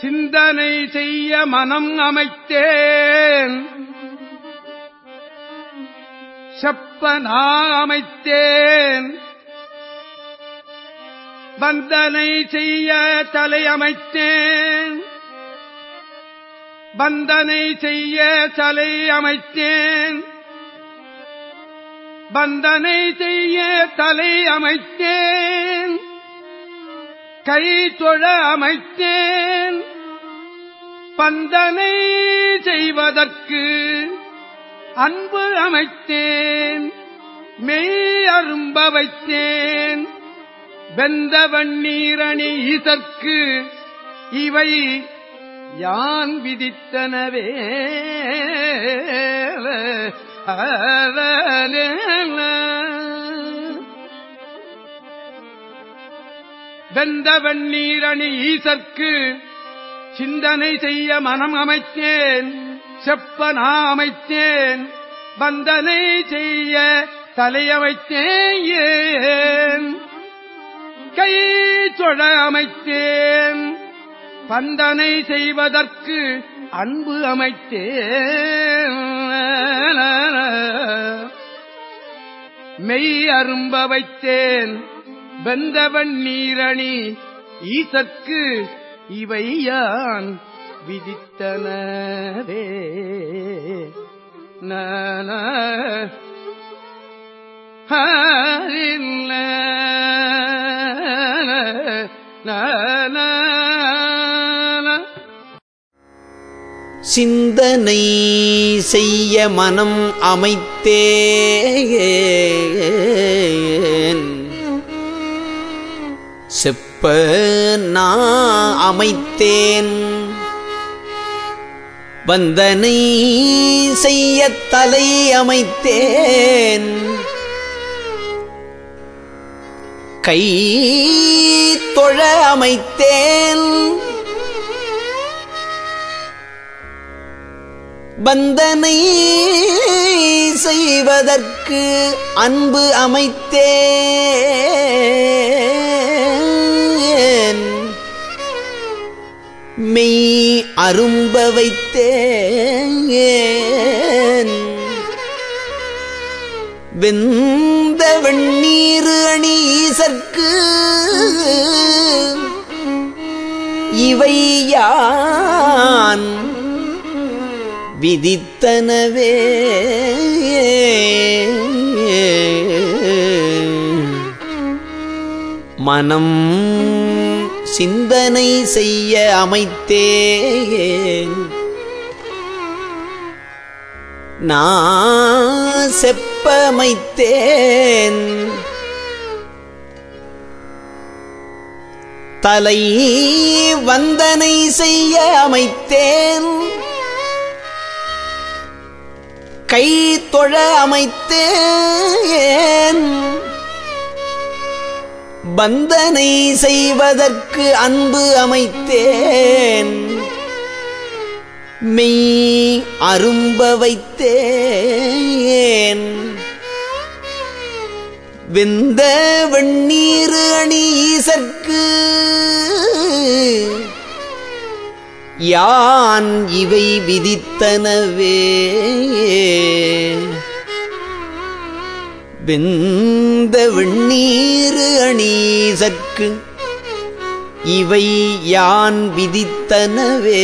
சிந்தனை செய்ய மனம் அமைத்தேன். செப்பனா அமைத்தேன். வந்தனை செய்ய தலை அமைத்தேன். வந்தனை செய்ய தலை அமைத்தேன். வந்தனை செய்ய தலை அமைத்தேன். கை தொழ அமைத்தேன் பந்தனை செய்வதற்கு அன்பு அமைத்தேன் மெய் அரும்ப வைத்தேன் வெந்த வண்ணீரணி இதற்கு இவை யான் விதித்தனவே வெந்த வெண்ணீரணி ஈசற்கு சிந்தனை செய்ய மனம் அமைத்தேன் செப்பனா அமைத்தேன் வந்தனை செய்ய தலையமைத்தேன் கை தொழ அமைத்தேன் பந்தனை செய்வதற்கு அன்பு அமைத்தேன். மெய் அரும்ப வைத்தேன் வெந்தவன் நீரணி ஈசற்கு இவை யான் விதித்தனவே நன சிந்தனை செய்ய மனம் அமைத்தேன் செப்ப நான் அமைத்தேன். வந்தனை செய்ய தலை அமைத்தேன். கை தொழ அமைத்தேன். பந்தனை செய்வதற்கு அன்பு அமைத்தேன். அரும்ப வைத்தேன். வெந்த வெண்ணீர் அணி ஈசற்கு இவை யான்? விதித்தனவே. மனம் சிந்தனை செய்ய அமைத்தேன் நான் செப்பமைத்தேன். தலை வந்தனை செய்ய அமைத்தேன். கை தொழ அமைத்தேன். பந்தனை செய்வதற்கு அன்பு அமைத்தேன். மெய் அரும்ப வைத்தேன். வெந்த வெண்ணீர் அணி ஈசற்கு யான் இவை விதித்தனவே. வெந்த வெண்ணீர் அணீசற்கு இவை யான் விதித்தனவே.